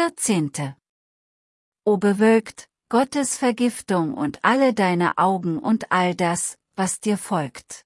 14. O bewölkt, Gottes Vergiftung und alle deine Augen und all das, was dir folgt.